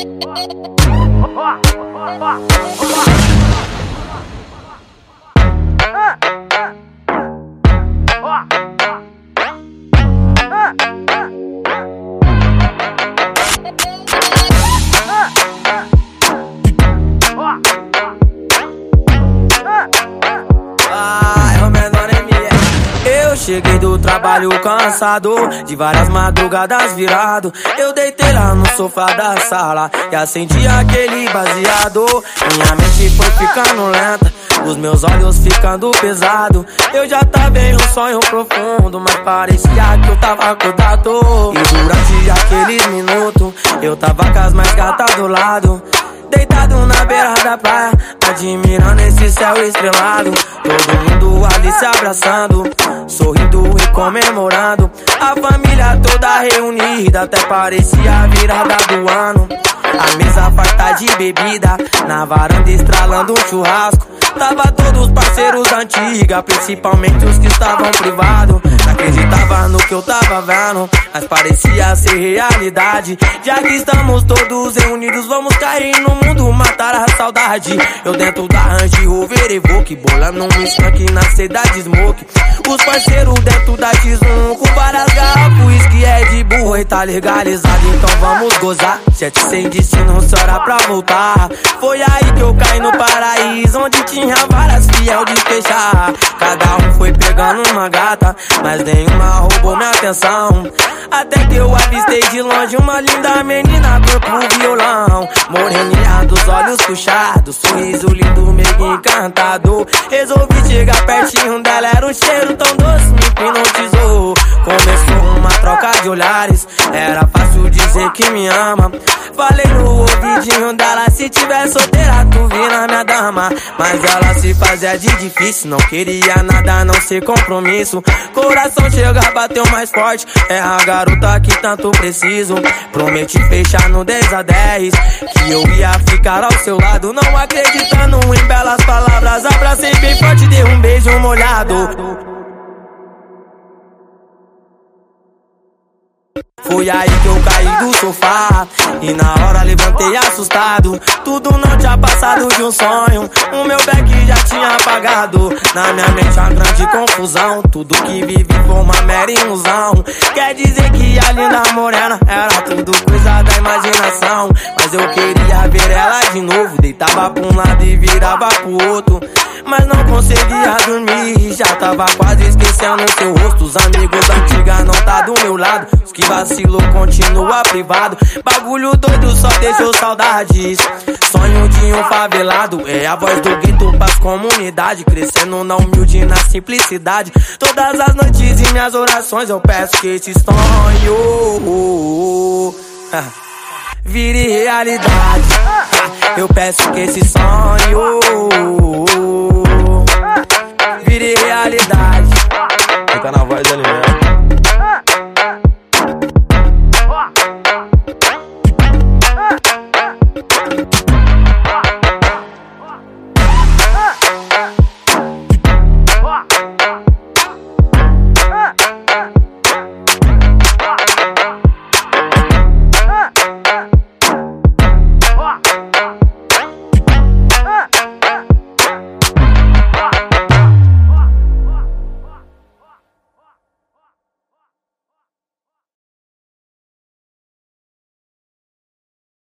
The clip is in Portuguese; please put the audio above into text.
Fuck, fuck, fuck, fuck, fuck. Cheguei do trabalho cansado, de várias madrugadas virado. Eu deitei lá no sofá da sala e acendi aquele baseado. Minha mente foi ficando lenta, os meus olhos ficando pesado. Eu já tava em um sonho profundo, mas parecia que eu tava acordado. E durante aqueles minutos, eu tava com as mais gatas do lado. Deitado na beira da praia, admirando esse céu estrelado. Todo mundo ali se abraçando, e comemorando. A família toda reunida, até parecia a virada do ano. A mesa farta de bebida, na varanda estralando um churrasco. Tava todos os parceiros antiga, principalmente os que estavam privados. Acreditava no que eu tava vendo, mas parecia ser realidade. Já que estamos todos reunidos, vamos cair no mundo, matar a saudade. Eu dentro da Range Rover Evoque, bolando um skunk na cidade Smoke. Os parceiros dentro da X1 com várias garrafas, que é de burro e tá legalizado, então vamos gozar. Sete sem destino, só era pra voltar. Foi aí que eu caí no paraíso, onde tinha várias fiel de fechar. Foi pegando uma gata, mas nenhuma roubou minha atenção. Até que eu avistei de longe uma linda menina, corpo violão. Moreninha dos olhos puxados, sorriso lindo, meio encantado. Resolvi chegar pertinho dela, era um cheiro tão se tiver solteira, tu vira minha dama. Mas ela se fazia de difícil, não queria nada, não ser compromisso. Coração chega, bateu mais forte, é a garota que tanto preciso. Prometi fechar no 10 a 10, que eu ia ficar ao seu lado. Não acreditando em belas palavras, abracei bem forte, dei um beijo molhado. Foi aí que eu caí do sofá E na hora levantei assustado. Tudo não tinha passado de um sonho. O meu back já tinha apagado. Na minha mente uma grande confusão. Tudo que vivi foi uma mera ilusão. Quer dizer que a linda morena Era tudo coisa da imaginação. Mas eu queria ver ela de novo. Deitava pra um lado e virava pro outro. Mas não conseguia dormir. Já tava quase esquecendo seu rosto. Os amigos antiga não tá do meu lado. Os que vacilou continua privado. Bagulho doido só deixou saudades. Sonho de um favelado é a voz do gueto pras comunidade. Crescendo na humilde na simplicidade. Todas as noites e minhas orações eu peço que esse sonho vire realidade. Eu peço que esse sonho.